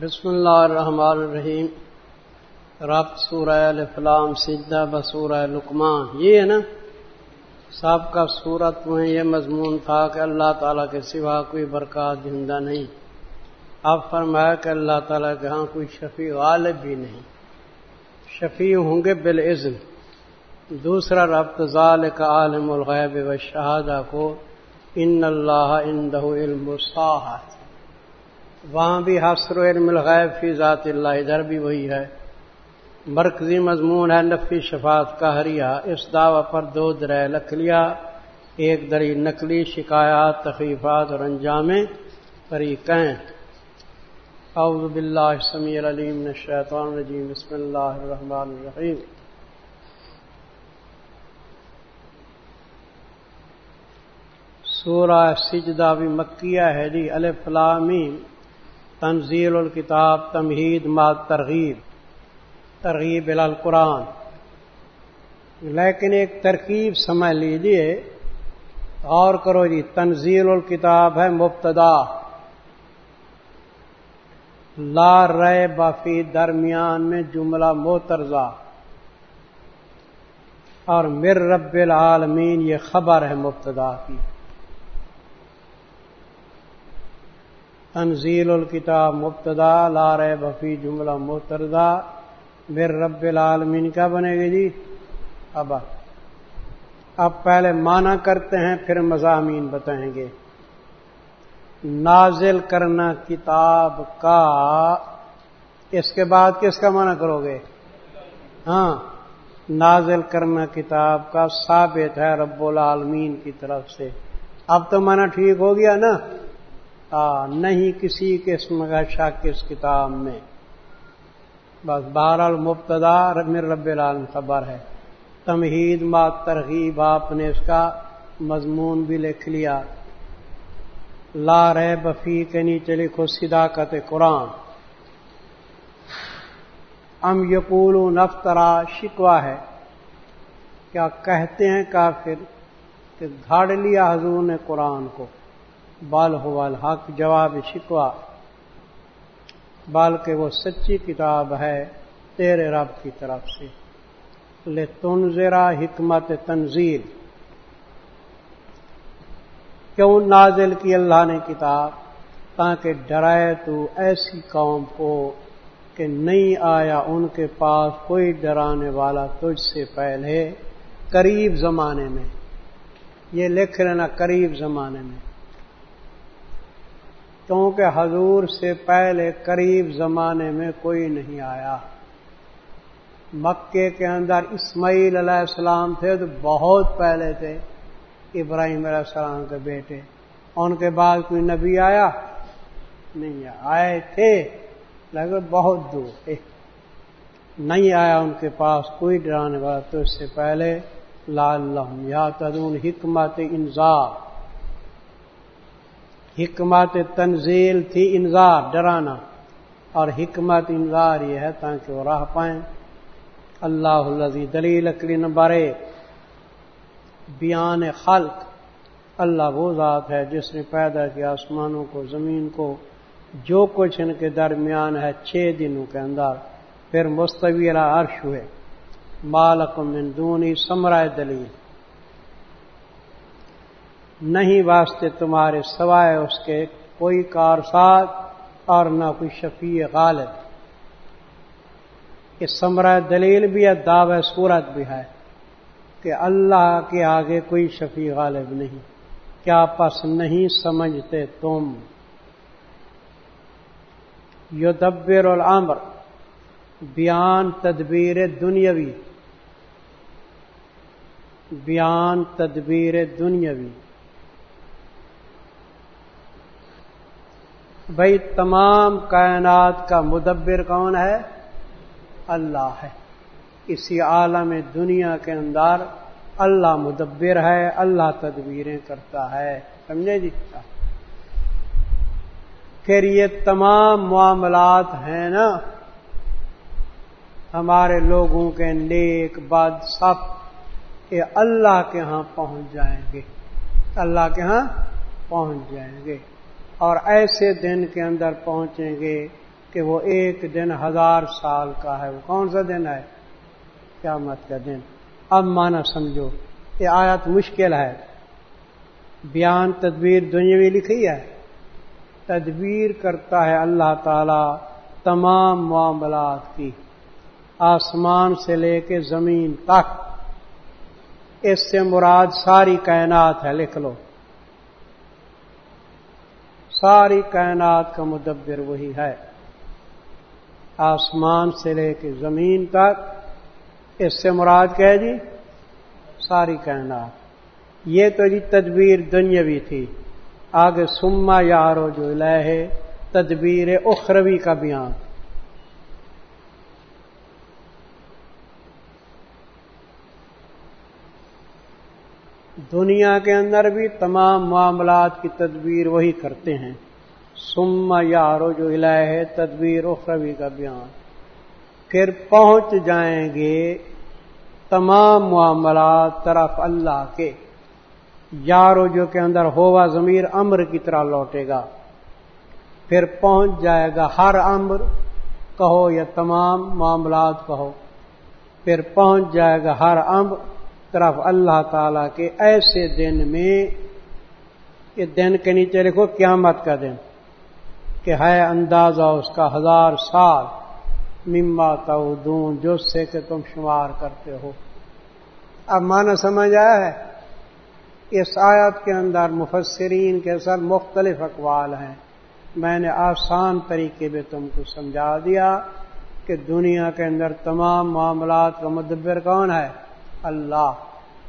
بسم اللہ الرحمن الرحیم۔ رب سورہ الفلام سجدہ بسورہ لکمان یہ ہے نا سابقہ صورت میں یہ مضمون تھا کہ اللہ تعالیٰ کے سوا کوئی برکات زندہ نہیں۔ اب فرمایا کہ اللہ تعالیٰ کے ہاں کوئی شفیع غالب بھی نہیں۔ شفیع ہوں گے بالعزم۔ دوسرا ربط ظال کا عالم الغیب و شہادہ کو، ان اللہ اندہ علم صاحت وہاں بھی حسر علم الغیب فی ذات اللہ، ادھر بھی وہی ہے۔ مرکزی مضمون ہے نفی شفاعت کا ہریا اس دعوی پر دو درہ لکھ لیا ایک دری نقلی شکایات تخیفات اور انجام فریقیں اعوذ باللہ سمیع العلیم الشیطان الرجیم۔ بسم اللہ الرحمن الرحیم۔ سورہ سجدہ بھی مکیہ ہے جی الفلامیم تنزیل الکتاب، تمہید ما ترغیب ترغیب القرآن۔ لیکن ایک ترکیب سمجھ لیجیے اور کرو جی تنزیل الکتاب ہے مبتدا۔ لا رے بافی درمیان میں جملہ موترزا اور مر رب العالمین یہ خبر ہے مبتدا کی۔ تنزیل الکتاب مبتدا لار بفی جملہ متردا میر رب العالمین کیا بنے گی جی؟ اب اب پہلے مانا کرتے ہیں، پھر مضامین بتائیں گے۔ نازل کرنا کتاب کا، اس کے بعد کس کا مانا کرو گے؟ ہاں نازل کرنا کتاب کا، ثابت ہے رب العالمین کی طرف سے۔ اب تو مانا ٹھیک ہو گیا نا؟ نہیں کسی قسم کا شک اس کتاب میں۔ بس بہر المبتدا مر رب العالم خبر ہے۔ تمہید ما ترغیب، آپ نے اس کا مضمون بھی لکھ لیا۔ لا رہ بفی کے نیچے لکھو صداقت قرآن۔ ام یقول نفترا شکوا ہے۔ کیا کہتے ہیں کافر کہ گھاڑ لیا حضور نے قرآن کو۔ بال ہو حق جواب شکوا بال کے وہ سچی کتاب ہے تیرے رب کی طرف سے۔ لے تنظرا حکمت تنظیر کیوں نازل کی اللہ نے کتاب؟ تاکہ ڈرائے تو ایسی قوم کو کہ نہیں آیا ان کے پاس کوئی ڈرانے والا تجھ سے پہلے، قریب زمانے میں۔ یہ لکھ لینا قریب زمانے میں۔ کیونکہ حضور سے پہلے قریب زمانے میں کوئی نہیں آیا۔ مکے کے اندر اسماعیل علیہ السلام تھے تو بہت پہلے تھے ابراہیم علیہ السلام کے بیٹے۔ ان کے بعد کوئی نبی آیا؟ نہیں آئے تھے، لیکن بہت دور تھے۔ نہیں آیا ان کے پاس کوئی ڈرانے والا، تو اس سے پہلے لال یا تدون حکمت انضاف حکمت تنزیل تھی انذار، ڈرانا۔ اور حکمت انذار یہ ہے تاکہ وہ راہ پائیں۔ اللہ الزی دلیل اکلی نمبر ایک بیان خلق۔ اللہ وہ ذات ہے جس نے پیدا کیا آسمانوں کو، زمین کو۔ جو کچھ ان کے درمیان ہے چھ دنوں کے اندر۔ پھر مستویرہ عرش ہوئے۔ مالک من دونی سمرائے دلیل۔ نہیں واسطے تمہارے سوائے اس کے کوئی کار ساتھ اور نہ کوئی شفیع غالب۔ یہ سمرہ دلیل بھی ہے دعو صورت بھی ہے کہ اللہ کے آگے کوئی شفیع غالب نہیں۔ کیا پس نہیں سمجھتے تم؟ یو دبر العمر بیان تدبیر دنیاوی۔ بیان تدبیر دنیاوی۔ بھائی تمام کائنات کا مدبر کون ہے؟ اللہ ہے۔ اسی عالم دنیا کے اندر اللہ مدبر ہے، اللہ تدبیریں کرتا ہے۔ سمجھے جی؟ پھر یہ تمام معاملات ہیں نا۔ ہمارے لوگوں کے نیک بد سب یہ اللہ کے ہاں پہنچ جائیں گے۔ اللہ کے ہاں پہنچ جائیں گے۔ اور ایسے دن کے اندر پہنچیں گے کہ وہ ایک دن ہزار سال کا ہے۔ وہ کون سا دن ہے؟ کیا مت کا دن۔ اب مانا سمجھو، یہ آیت مشکل ہے۔ بیان تدبیر دنیاوی لکھی ہے۔ تدبیر کرتا ہے اللہ تعالی تمام معاملات کی۔ آسمان سے لے کے زمین تک۔ اس سے مراد ساری کائنات ہے، لکھ لو۔ ساری کائنات کا مدبر وہی ہے۔ آسمان سے لے کے زمین تک، اس سے مراد کہہ جی؟ ساری کائنات۔ یہ تو جی تدبیر دنیاوی تھی۔ آگے سما یارو جو لہ تدبیر اخروی کا بیان۔ دنیا کے اندر بھی تمام معاملات کی تدبیر وہی کرتے ہیں۔ سما یارو جو الہ تدبیر اخروی کا بیان۔ پھر پہنچ جائیں گے تمام معاملات طرف اللہ کے۔ یارو جو کے اندر ہوا ضمیر امر کی طرح لوٹے گا۔ پھر پہنچ جائے گا ہر امر۔ کہو یا تمام معاملات کہو۔ پھر پہنچ جائے گا ہر امر۔ طرف اللہ تعالی کے ایسے دن میں یہ دن کے نیچے لکھو قیامت کا دن، کہ ہے اندازہ اس کا ہزار سال مما تعودون، جو سے کہ تم شمار کرتے ہو۔ اب مانا سمجھ آیا ہے؟ اس آیت کے اندر مفسرین کے سر مختلف اقوال ہیں۔ میں نے آسان طریقے میں تم کو سمجھا دیا کہ دنیا کے اندر تمام معاملات کا مدبر کون ہے؟ اللہ۔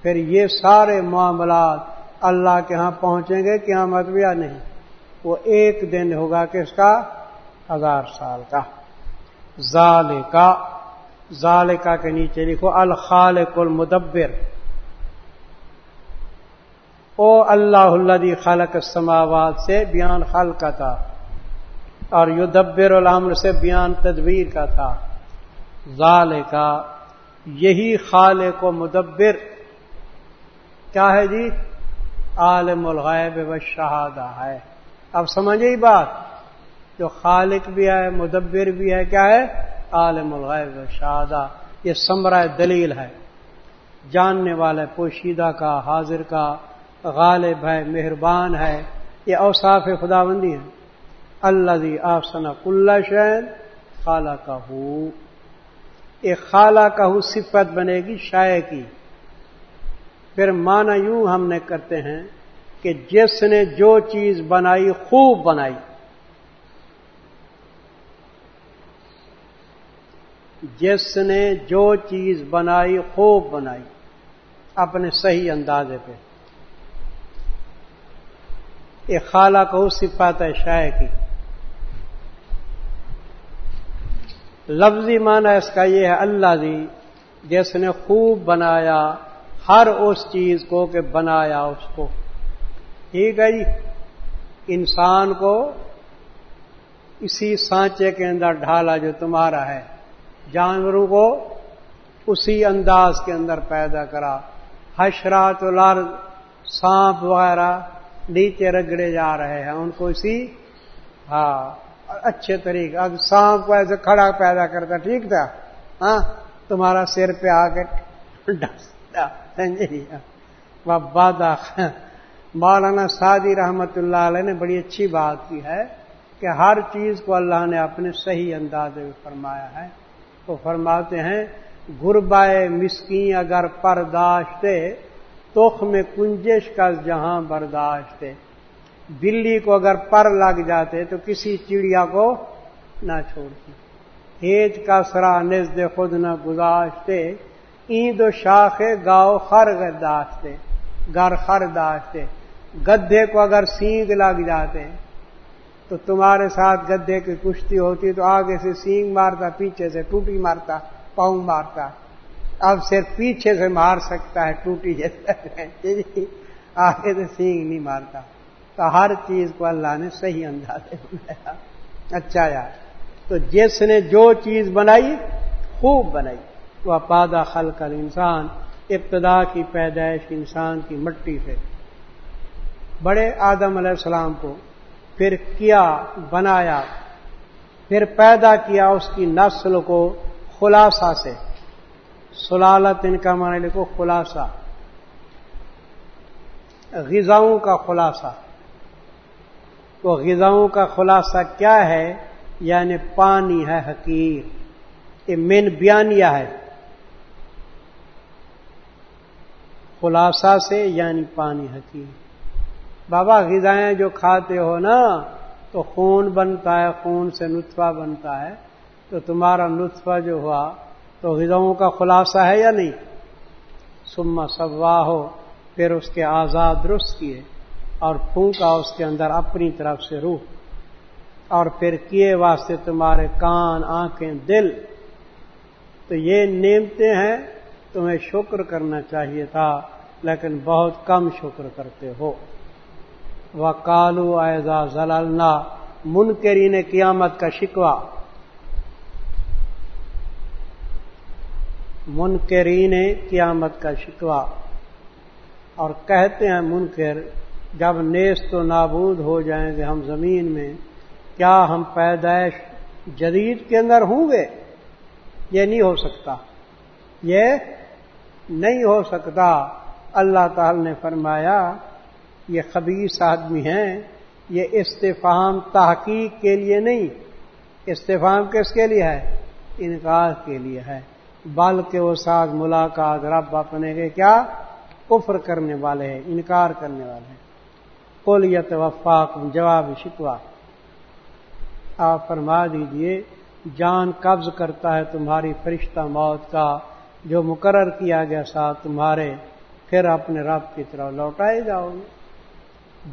پھر یہ سارے معاملات اللہ کے ہاں پہنچیں گے کیا یا نہیں۔ وہ ایک دن ہوگا کس کا؟ ہزار سال کا۔ ظال کا کے نیچے لکھو الخالق المدبر او اللہ اللہ خالق السماوات سے بیان خال کا تھا، اور یدبر العمر سے بیان تدبیر کا تھا۔ ظال کا یہی خالق و مدبر۔ کیا ہے جی؟ عالم الغیب و شہادہ ہے۔ اب سمجھے ہی بات، جو خالق بھی ہے، مدبر بھی ہے، کیا ہے؟ عالم الغیب و شہادہ۔ یہ سمرا دلیل ہے۔ جاننے والے، پوشیدہ کا، حاضر کا، غالب ہے، مہربان ہے۔ یہ اوصاف خدا بندی ہے اللہ دی آفسنا کل شین خالہ کا ہو ایک خالہ کا ہو صفت بنے گی، شائع کی۔ پھر مانا یوں ہم نے کرتے ہیں کہ جس نے جو چیز بنائی، خوب بنائی۔ جس نے جو چیز بنائی، خوب بنائی۔ اپنے صحیح اندازے پہ۔ ایک خالہ کو صفات ہے، شائع کی۔ لفظی معنی اس کا یہ ہے اللہ دی جس نے خوب بنایا، ہر اس چیز کو کہ بنایا اس کو۔ ٹھیک ہے جی؟ انسان کو اسی سانچے کے اندر ڈھالا جو تمہارا ہے، جانوروں کو اسی انداز کے اندر پیدا کرا۔ حشرات الارض، سانپ وغیرہ نیچے رگڑے جا رہے ہیں، ان کو اسی ہاں اچھے طریقے۔ اب سانپ کو ایسے کھڑا پیدا کرتا، ٹھیک تھا؟ ہاں؟ تمہارا سر پہ آ کے وبادا ہاں جی؟ مولانا سعدی رحمت اللہ علیہ نے بڑی اچھی بات کی ہے کہ ہر چیز کو اللہ نے اپنے صحیح انداز میں فرمایا ہے۔ وہ فرماتے ہیں گربائے مسکین اگر پرداشتے توخ میں کنجش کا جہاں برداشت بلی کو اگر پر لگ جاتے تو کسی چڑیا کو نہ چھوڑتی ہیج کا سرا نزد خود نہ گزاشتے ایند و شاخ گاؤ خر داشتے، گر خر داشتے۔ گدھے کو اگر سینگ لگ جاتے تو تمہارے ساتھ گدھے کی کشتی ہوتی تو آگے سے سینگ مارتا، پیچھے سے ٹوٹی مارتا، پاؤں مارتا۔ اب صرف پیچھے سے مار سکتا ہے، ٹوٹی جیسے آگے سے سینگ نہیں مارتا۔ تو ہر چیز کو اللہ نے صحیح انداز بنایا۔ اچھا یار۔ تو جس نے جو چیز بنائی، خوب بنائی۔ وہ پادا خل کر انسان ابتدا کی پیدائش انسان کی مٹی سے۔ بڑے آدم علیہ السلام کو پھر کیا بنایا؟ پھر پیدا کیا اس کی نسل کو خلاصہ سے۔ سلالت ان کا معنی لکھو خلاصہ۔ غذاؤں کا خلاصہ۔ تو غذاؤں کا خلاصہ کیا ہے؟ یعنی پانی ہے حقیر۔ یہ مین بیانیہ ہے۔ خلاصہ سے یعنی پانی حقیر۔ بابا غذائیں جو کھاتے ہو نا، تو خون بنتا ہے، خون سے نطفہ بنتا ہے۔ تو تمہارا نطفہ جو ہوا، تو غذاؤں کا خلاصہ ہے یا نہیں؟ سما سوا ہو پھر اس کے آزاد درست کیے۔ اور پھونکا اس کے اندر اپنی طرف سے روح اور پھر کیے واسطے تمہارے کان، آنکھیں، دل۔ تو یہ نیمتے ہیں، تمہیں شکر کرنا چاہیے تھا، لیکن بہت کم شکر کرتے ہو۔ وہ کالو ایزا زلالنا منکرین قیامت کا شکوا منکرین قیامت کا شکوا اور کہتے ہیں منکر جب نیست و نابود ہو جائیں گے ہم زمین میں، کیا ہم پیدائش جدید کے اندر ہوں گے؟ یہ نہیں ہو سکتا۔ یہ نہیں ہو سکتا۔ اللہ تعالی نے فرمایا، یہ خبیص آدمی ہیں، یہ استفام تحقیق کے لیے نہیں۔ استفام کس کے لیے ہے؟ انکار کے لیے ہے۔ بلکہ وہ ساتھ ملاقات رب اپنے کے کیا؟ کفر کرنے والے ہیں، انکار کرنے والے ہیں۔ کولیت وفاق جواب شکوا آپ فرما دیجیے، جان قبض کرتا ہے تمہاری فرشتہ موت کا، جو مقرر کیا گیا ساتھ تمہارے، پھر اپنے رب کی طرف لوٹائے جاؤ گے۔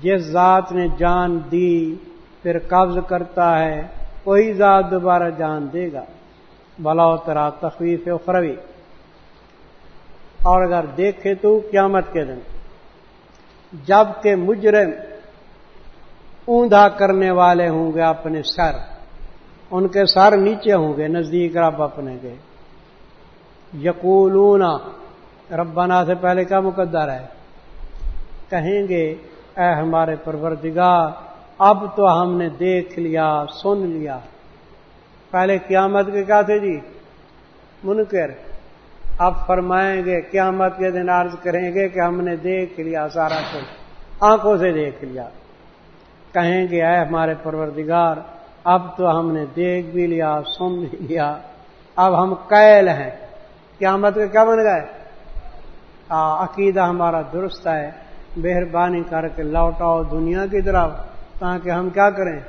جس ذات نے جان دی، پھر قبض کرتا ہے، وہی ذات دوبارہ جان دے گا۔ بلا ترا تخویف اخروی۔ اور اگر دیکھے تو قیامت کے دن جبکہ مجرم اوندا کرنے والے ہوں گے اپنے سر۔ ان کے سر نیچے ہوں گے، نزدیک رب اپنے کے۔ یقولون، ربنا سے پہلے کا مقدر ہے؟ کہیں گے، اے ہمارے پروردگار، اب تو ہم نے دیکھ لیا، سن لیا۔ پہلے قیامت کے کیا تھے جی؟ منکر۔ اب فرمائیں گے، قیامت کے دن عرض کریں گے کہ ہم نے دیکھ لیا سارا کچھ، آنکھوں سے دیکھ لیا۔ کہیں گے، اے ہمارے پروردگار، اب تو ہم نے دیکھ بھی لیا، سن بھی لیا۔ اب ہم قیل ہیں۔ قیامت کے کیا بن گئے عقیدہ ہمارا درست ہے۔ مہربانی کر کے لوٹاؤ دنیا کی طرف تاکہ ہم کیا کریں؟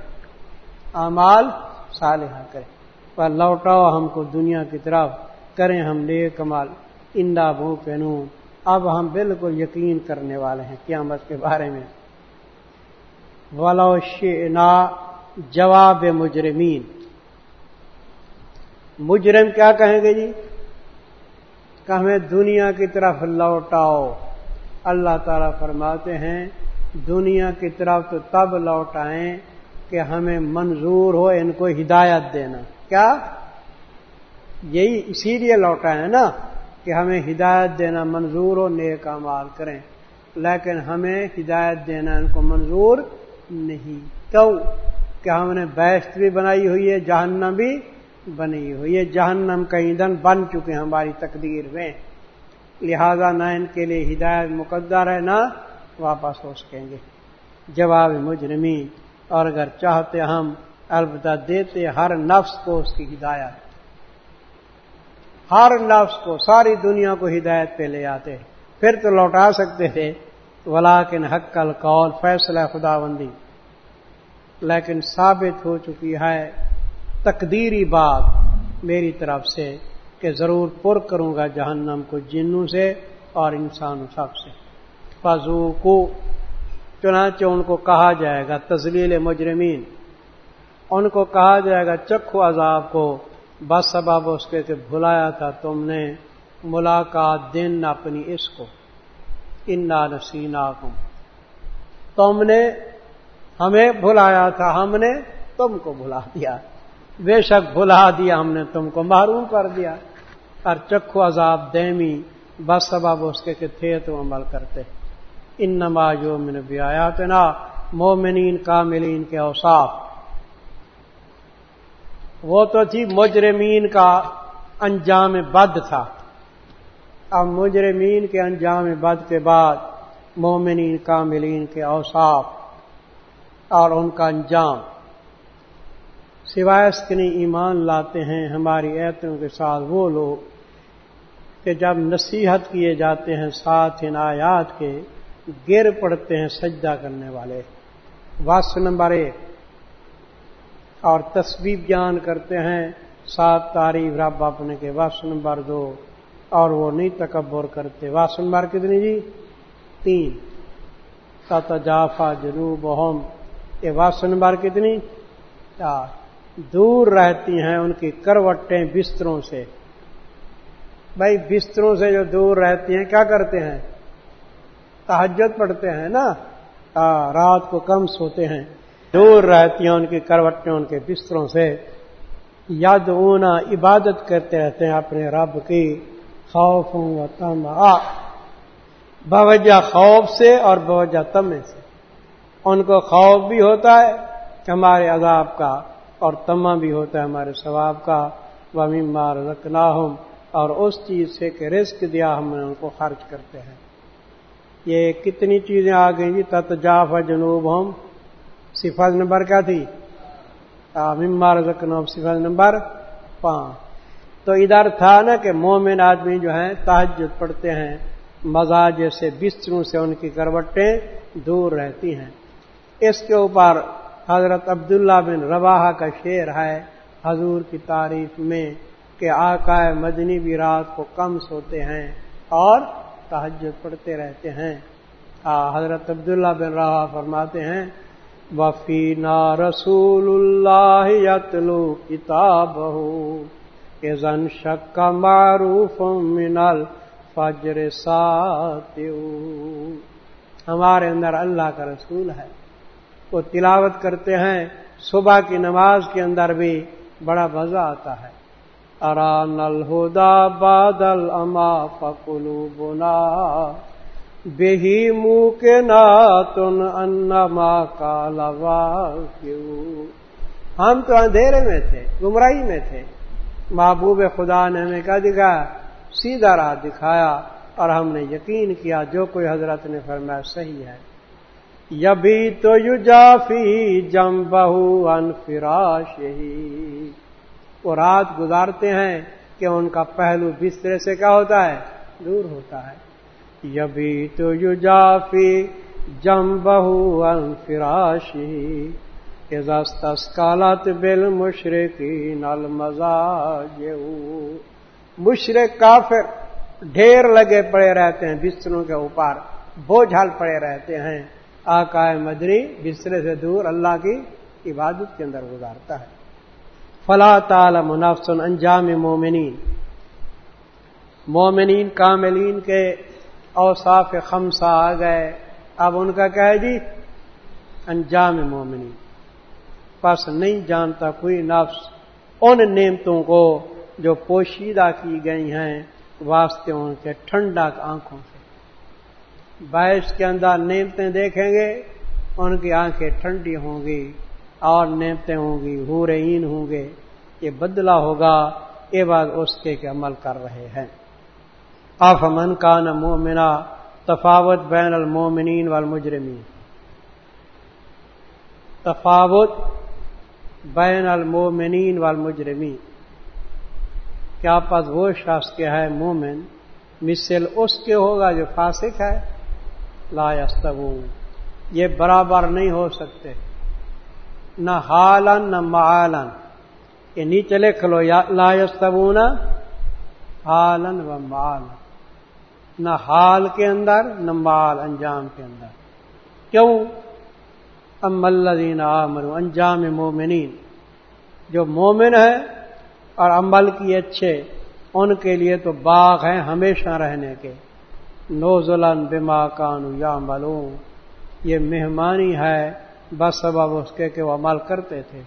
امال صالحہ کریں۔ پر لوٹاؤ ہم کو دنیا کی طرف۔ کریں ہم لے کمال اندا بھو کے اب ہم بالکل یقین کرنے والے ہیں قیامت کے بارے میں۔ ولو شنا جواب مجرمین مجرم کیا کہیں گے جی؟ کہ ہمیں دنیا کی طرف لوٹاؤ۔ اللہ تعالیٰ فرماتے ہیں، دنیا کی طرف تو تب لوٹائیں کہ ہمیں منظور ہو، ان کو ہدایت دینا۔ کیا؟ یہی اسی لیے لوٹائیں نا کہ ہمیں ہدایت دینا منظور ہو نیک مال کریں، لیکن ہمیں ہدایت دینا ان کو منظور نہیں۔ کیوں کہ ہم نے بیشت بھی بنائی ہوئی ہے، جہنم بھی بنی ہوئی ہے۔ جہنم کا ایندھن بن چکے ہیں ہماری تقدیر میں۔ لہذا نہ ان کے لیے ہدایت مقدر ہے، نہ واپس ہو سکیں گے۔ جواب مجرمین، اور اگر چاہتے ہم، البتہ دیتے ہر نفس کو اس کی ہدایت۔ ہر نفس کو، ساری دنیا کو ہدایت پہ لے آتے پھر تو لوٹا سکتے تھے ولاکن حق کل قول فیصلہ خدا بندی لیکن ثابت ہو چکی ہے، تقدیری بات میری طرف سے کہ ضرور پر کروں گا جہنم کو جنوں سے اور انسانوں سب سے۔ فضو کو چنانچہ ان کو کہا جائے گا تزلیل مجرمین۔ ان کو کہا جائے گا چکھو عذاب کو۔ بس سبب اس کے کہ بھلایا تھا تم نے ملاقات دن اپنی اس کو۔ انا نسینا تم نے ہمیں بھلایا تھا، ہم نے تم کو بھلا دیا۔ بے شک بھلا دیا ہم نے، تم کو محروم کر دیا۔ اور چکھو عذاب دیمی۔ بس سبب اس کے کہ تھے تو عمل کرتے۔ ان نمازوں میں بھی آیا تو نا مومنین کا ملین کے اوساف وہ تو تھی مجرمین کا انجام بد تھا۔ اب مجرمین کے انجام بد کے بعد مومنین، کاملین کے اوصاف اور ان کا انجام۔ سوائے اس کے نہیں، ایمان لاتے ہیں ہماری ایتوں کے ساتھ وہ لوگ کہ جب نصیحت کیے جاتے ہیں ساتھ ان آیات کے، گر پڑتے ہیں سجدہ کرنے والے۔ واس نمبر ایک۔ اور تصویر بیان کرتے ہیں، سات تاریخ رب اپنے کے واس نمبر دو، اور وہ نہیں تکبر کرتے واس نمبر کتنی جی؟ تین۔ جافا جنوب ہوم یہ واس نمبر کتنی؟ چار۔ دور رہتی ہیں ان کی کروٹیں بستروں سے۔ بھائی بستروں سے جو دور رہتی ہیں، کیا کرتے ہیں؟ تحجت پڑھتے ہیں نا؟ ہاں، رات کو کم سوتے ہیں۔ دور رہتی ہیں، ان کی کروٹیں ان کے بستروں سے۔ یاد اونا عبادت کرتے رہتے ہیں اپنے رب کی خوف ہوں تم آ بوجہ خوف سے اور بوجہ تمے سے۔ ان کو خوف بھی ہوتا ہے ہمارے عذاب کا، اور تما بھی ہوتا ہے ہمارے ثواب کا۔ وہ مار رکھنا اور اس چیز سے کہ رزق دیا ہم نے، ان کو خرچ کرتے ہیں۔ یہ کتنی چیزیں آ گئی جی؟ تت جاف جنوب ہم صفت نمبر کیا تھی؟ ممار رکھنا صفت نمبر پانچ۔ تو ادھر تھا نا کہ مومن آدمی جو ہیں تحجد پڑھتے ہیں، مزاج سے، بستروں سے ان کی کروٹیں دور رہتی ہیں۔ اس کے اوپر حضرت عبداللہ بن رواحہ کا شعر ہے، حضور کی تعریف میں کہ آقا مدنی بھی رات کو کم سوتے ہیں اور تحجد پڑھتے رہتے ہیں۔ حضرت عبداللہ بن روا فرماتے ہیں وفینا رسول اللہ یتلو کتاب ہو زن شک کا معروف منل فجر سات ہمارے اندر اللہ کا رسول ہے۔ وہ تلاوت کرتے ہیں، صبح کی نماز کے اندر بھی بڑا مزہ آتا ہے۔ ارا نل بادل اما پکلو بنا بہی منہ کے ناتن انما کا لوا ہم تو اندھیرے میں تھے، گمراہی میں تھے۔ محبوب خدا نے ہمیں کہا دکھا سیدھا راہ دکھایا اور ہم نے یقین کیا، جو کوئی حضرت نے فرمایا صحیح ہے۔ یبی تو یو جافی جم بہو ان فراش ہی وہ رات گزارتے ہیں کہ ان کا پہلو بسترے سے کیا ہوتا ہے؟ دور ہوتا ہے۔ یبی تو یو جافی جم بہو ان کالت بل مشرقی نل مزاج مشرق کافر ڈھیر لگے پڑے رہتے ہیں، بستروں کے اوپر بوجھل پڑے رہتے ہیں۔ آقا مدنی بسترے سے دور اللہ کی عبادت کے اندر گزارتا ہے۔ فلا تعالی منافسن انجام مومنین۔ مومنین، کاملین کے اوصاف خمسہ آ گئے۔ اب ان کا کیا ہے جی انجام مومنین۔ پس نہیں جانتا کوئی نفس ان نعمتوں کو جو پوشیدہ کی گئی ہیں، واسطے ان کے ٹھنڈا آنکھوں سے۔ بائش کے اندر نیمتیں دیکھیں گے، ان کی آنکھیں ٹھنڈی ہوں گی اور نیمتیں ہوں گی ہورین ہوں گے۔ یہ بدلا ہوگا، یہ بات اس کے عمل کر رہے ہیں۔ آف من کا ن مومنا، تفاوت بین المومنین والمجرمین۔ تفاوت بین المومنین والمجرمین۔ کیا پس وہ شخص کے ہے مومن؟ مثل اس کے ہوگا جو فاسق ہے۔ لا یستبون یہ برابر نہیں ہو سکتے۔ نہ حالن نہ معالن یہ نیچے لکھ لو، لا یستبون حالن و مال نہ حال کے اندر، نہ مال انجام کے اندر۔ کیوں؟ ام الدین عامر انجام مومنین۔ جو مومن ہے اور عمل کی اچھے، ان کے لیے تو باغ ہیں ہمیشہ رہنے کے۔ نوزلن بما کانو یا ملو یہ مہمانی ہے، بس سبب اس کے کہ وہ عمل کرتے تھے۔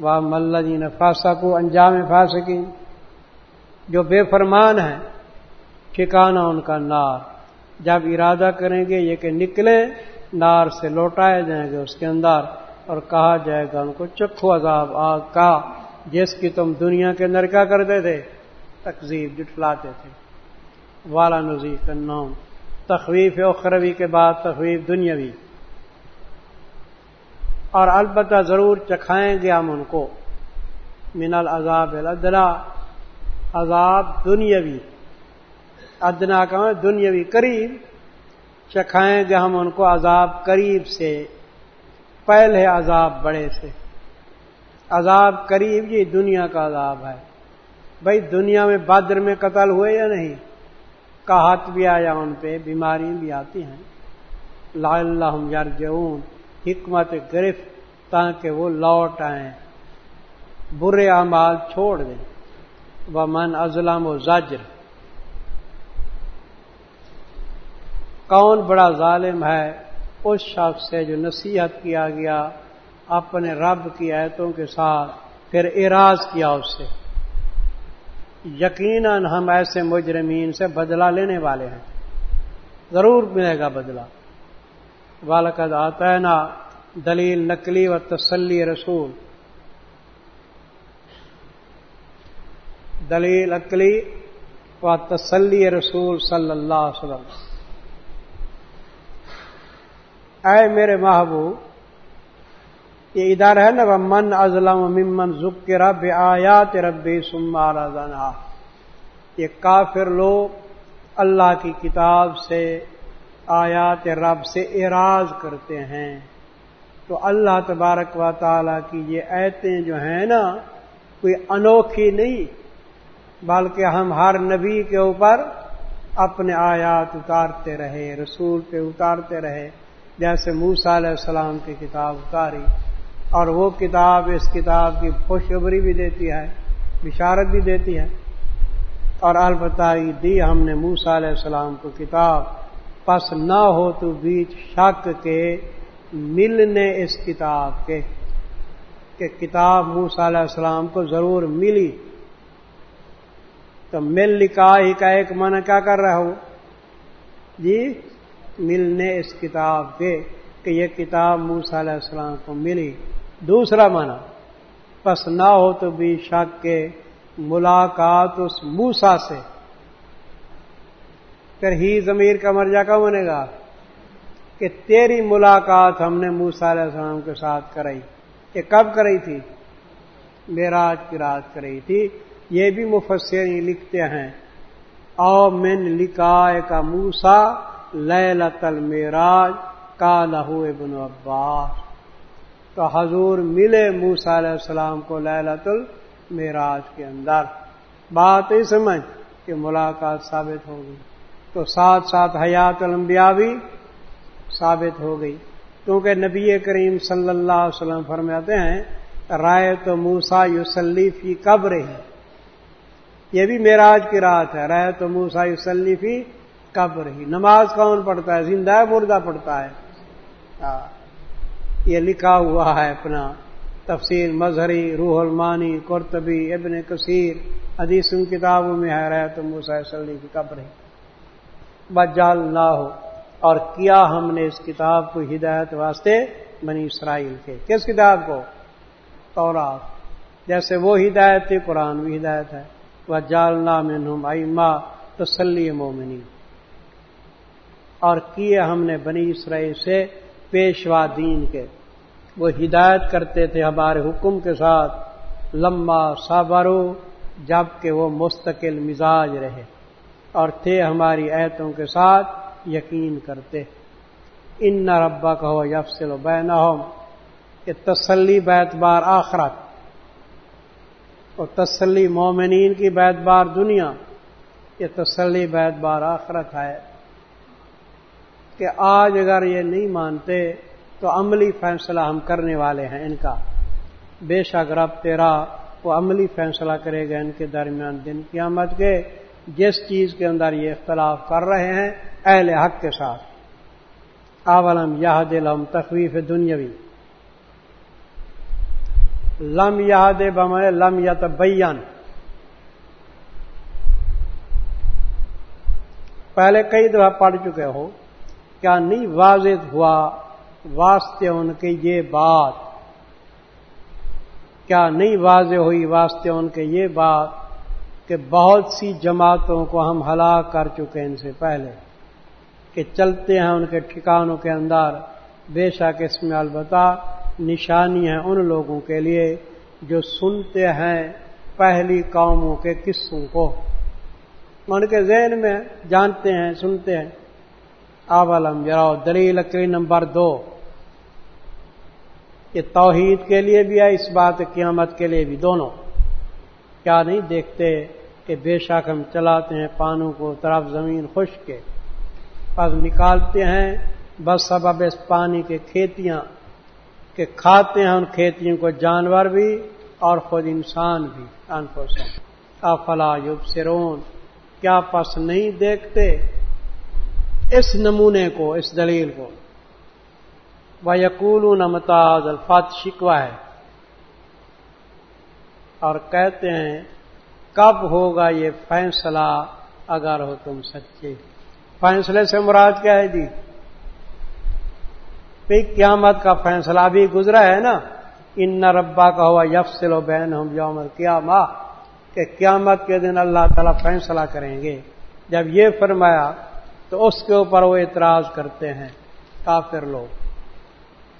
وہ مل جی فاسا کو انجام فاسکی جو بے فرمان ہے ٹھکانا ان کا نار۔ جب ارادہ کریں گے یہ کہ نکلے، نار سے لوٹائے جائیں گے اس کے اندر اور کہا جائے گا ان کو چکھو عذاب آگ کا، جس کی تم دنیا کے اندر کیا کرتے تھے؟ تقزیب جٹلاتے تھے۔ والا نظیر کا نام تخویف اخروی کے بعد تخویف دنیاوی۔ اور البتہ ضرور چکھائیں گے ہم ان کو۔ من العذاب الدلا عذاب دنیاوی۔ ادنا کا دنیاوی قریب، چکھائیں گے ہم ان کو عذاب قریب سے۔ پہلے عذاب بڑے سے۔ عذاب قریب یہ دنیا کا عذاب ہے۔ بھائی دنیا میں بدر میں قتل ہوئے یا نہیں؟ کہات بھی آیا ان پہ، بیماری بھی آتی ہیں۔ لا اللہ یار حکمت گرفت تاکہ وہ لوٹ آئیں۔ برے اعمال چھوڑ دیں۔ وہ من ازلم و زجر۔ کون بڑا ظالم ہے؟ اس شخص سے جو نصیحت کیا گیا، اپنے رب کی ایتوں کے ساتھ پھر اراض کیا اس سے۔ یقیناً ہم ایسے مجرمین سے بدلہ لینے والے ہیں۔ ضرور ملے گا بدلہ۔ والد آتا ہے نا دلیل نقلی و تسلی رسول۔ دلیل اقلی و تسلی رسول صلی اللہ علیہ وسلم۔ اے میرے محبوب، یہ ادارہ ہے نا من ازلم ممن ذک رب آیات ربی سمارا زنا یہ کافر لوگ اللہ کی کتاب سے آیات رب سے اراض کرتے ہیں۔ تو اللہ تبارک و تعالی کی یہ ایتیں جو ہیں نا، کوئی انوکھی نہیں، بلکہ ہم ہر نبی کے اوپر اپنے آیات اتارتے رہے، رسول پہ اتارتے رہے۔ جیسے موسا علیہ السلام کی کتاب اتاری، اور وہ کتاب اس کتاب کی خوشخبری بھی دیتی ہے، بشارت بھی دیتی ہے۔ اور البتہ دی ہم نے موسا علیہ السلام کو کتاب، پس نہ ہو تو بیچ شک کے ملنے اس کتاب کے، کہ کتاب موسا علیہ السلام کو ضرور ملی۔ تو مل لکھا ہی کا ایک من کیا کر رہا ہوں جی؟ ملنے اس کتاب کے کہ یہ کتاب موسا علیہ السلام کو ملی۔ دوسرا مانا پس نہ ہو تو بھی شک کے ملاقات اس موسا سے۔ پھر ہی ضمیر کا مرجا کب بنے گا؟ کہ تیری ملاقات ہم نے موسا علیہ السلام کے ساتھ کرائی۔ یہ کب کرائی تھی؟ میراج کی رات کرائی تھی۔ یہ بھی مفسر لکھتے ہیں او من لکھا کا موسا لتل میراج کا لہو ابن عباس۔ تو حضور ملے موسا علیہ السلام کو للت المعراج کے اندر۔ بات ہی سمجھ کہ ملاقات ثابت ہو گئی۔ تو ساتھ ساتھ حیات الانبیاء بھی ثابت ہو گئی۔ کیونکہ نبی کریم صلی اللہ علیہ وسلم فرماتے ہیں، رائے تو موسا یوسلی فی قبر ہی یہ بھی معراج کی رات ہے۔ رائے تو موسا یوسلی فی قبر ہی۔ نماز کون پڑھتا ہے؟ زندہ مردہ پڑھتا ہے۔ ہاں۔ یہ لکھا ہوا ہے اپنا تفصیل مظہری، روح المانی، قرطبی، ابن کثیر۔ حدیث ان کتابوں میں ہے رہے تو موسا کی قبر بجال نہ ہو اور کیا ہم نے اس کتاب کو ہدایت واسطے بنی اسرائیل کے؟ کس کتاب کو؟ اور جیسے وہ ہدایت تھی، قرآن بھی ہدایت ہے۔ وہ جالنا میں ایما تسلی مومنی اور کیے ہم نے بنی اسرائیل سے پیشوا دین کے۔ وہ ہدایت کرتے تھے ہمارے حکم کے ساتھ۔ لمبا صابرو جبکہ وہ مستقل مزاج رہے۔ اور تھے ہماری ایتوں کے ساتھ یقین کرتے۔ ان نہ ربا کا ہو یفسل و بین یہ تسلی بیت بار آخرت۔ اور تسلی مومنین کی بیت بار دنیا۔ یہ تسلی بیت بار آخرت ہے۔ کہ آج اگر یہ نہیں مانتے تو عملی فیصلہ ہم کرنے والے ہیں ان کا۔ بے شک رب تیرا وہ عملی فیصلہ کرے گا ان کے درمیان دن قیامت کے۔ جس چیز کے اندر یہ اختلاف کر رہے ہیں، اہل حق کے ساتھ۔ اولم یہ دل ہم تخویف دنیاوی لم یاد بم لم یا تبین پہلے کئی دفعہ پڑھ چکے ہو۔ کیا نہیں واضح ہوا، واسطے ان کی یہ بات۔ کیا نہیں واضح ہوئی واسطے ان کے یہ بات کہ بہت سی جماعتوں کو ہم ہلاک کر چکے ان سے پہلے، کہ چلتے ہیں ان کے ٹھکانوں کے اندر۔ بے شک اس میں البتہ نشانی ہے ان لوگوں کے لیے جو سنتے ہیں پہلی قوموں کے قصوں کو۔ ان کے ذہن میں جانتے ہیں، سنتے ہیں۔ آبلم جراؤ دلیل لکڑی نمبر دو۔ یہ توحید کے لیے بھی ہے، اس بات قیامت کے لیے بھی۔ دونوں۔ کیا نہیں دیکھتے کہ بے شک ہم چلاتے ہیں پانوں کو طرف زمین خشک کے۔ پس نکالتے ہیں، بس سبب اس پانی کے کھیتیاں کہ کھاتے ہیں ان کھیتیوں کو جانور بھی اور خود انسان بھی۔ انفوسن افلا یوب سرون کیا پس نہیں دیکھتے اس نمونے کو، اس دلیل کو۔ وہ یقول نمتاز الفات شکوا ہے۔ اور کہتے ہیں، کب ہوگا یہ فیصلہ اگر ہو تم سچے؟ فیصلے سے مراد کیا ہے جی؟ قیامت کا فیصلہ بھی گزرا ہے نا۔ ان ربا کا ہوا یفسل و بین ہم یوم کیا ماں کہ قیامت کے دن اللہ تعالیٰ فیصلہ کریں گے۔ جب یہ فرمایا تو اس کے اوپر وہ اعتراض کرتے ہیں کافر لوگ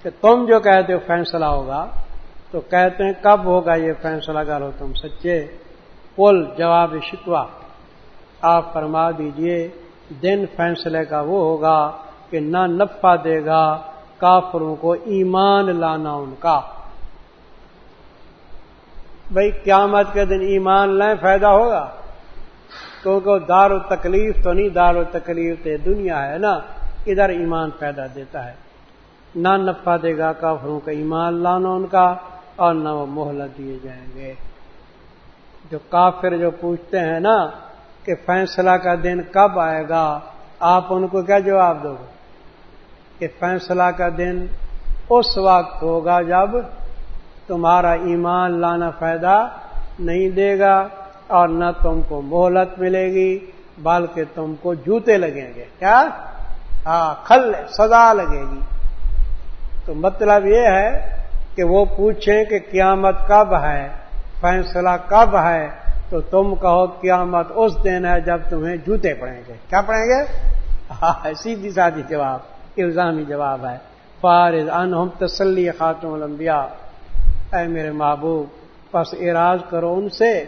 کہ تم جو کہتے ہو فیصلہ ہوگا تو کہتے ہیں کب ہوگا یہ فیصلہ کرو تم سچے پل جواب شکوا آپ فرما دیجیے دن فیصلے کا وہ ہوگا کہ نہ نفع دے گا کافروں کو ایمان لانا ان کا بھائی قیامت کے دن ایمان لائیں فائدہ ہوگا کیونکہ دار و تکلیف تو نہیں دار و تکلیف دنیا ہے نا، ادھر ایمان پیدا دیتا ہے۔ نہ نفع دے گا کافروں کا ایمان لانا ان کا، اور نہ وہ مہلت دیے جائیں گے۔ جو کافر جو پوچھتے ہیں نا کہ فیصلہ کا دن کب آئے گا، آپ ان کو کیا جواب دو گے؟ کہ فیصلہ کا دن اس وقت ہوگا جب تمہارا ایمان لانا فائدہ نہیں دے گا۔ اور نہ تم کو مہلت ملے گی، بلکہ تم کو جوتے لگیں گے۔ کیا؟ ہاں کھل سزا لگے گی۔ تو مطلب یہ ہے کہ وہ پوچھیں کہ قیامت کب ہے، فیصلہ کب ہے، تو تم کہو قیامت اس دن ہے جب تمہیں جوتے پڑیں گے۔ کیا پڑیں گے؟ ہاں سیدھی سادھی جواب، الزامی جواب ہے۔ فارض ان ہم تسلی خاتون الانبیاء۔ اے میرے محبوب، پس اراض کرو ان سے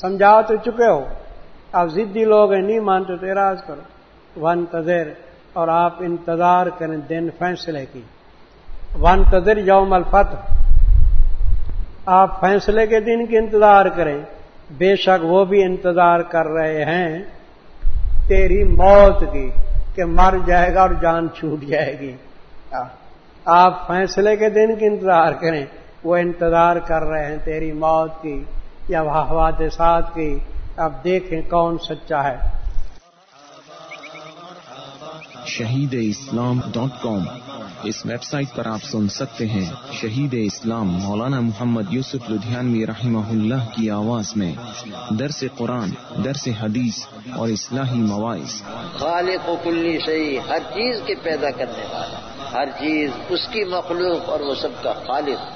سمجھا تو چکے ہو۔ اب ضدی لوگ ہیں، نہیں مانتے تو اراض کرو۔ ون تذر، اور آپ انتظار کریں دن فیصلے کی۔ ون تذر یوم الفتح۔ آپ فیصلے کے دن کی انتظار کریں۔ بے شک وہ بھی انتظار کر رہے ہیں۔ تیری موت کی، کہ مر جائے گا اور جان چھوٹ جائے گی۔ آپ فیصلے کے دن کی انتظار کریں۔ وہ انتظار کر رہے ہیں تیری موت کی۔ یا حوادثات کی اب دیکھیں کون سچا ہے۔ Shaheed Islam dot com. اس ویب سائٹ پر آپ سن سکتے ہیں شہید اسلام مولانا محمد یوسف لدھیانوی رحمہ اللہ کی آواز میں۔ درس قرآن درس حدیث اور اصلاحی مواعث۔ خالق و کلی صحیح ہر چیز کے پیدا کرنے والا ہر چیز اس کی مخلوق اور وہ سب کا خالق۔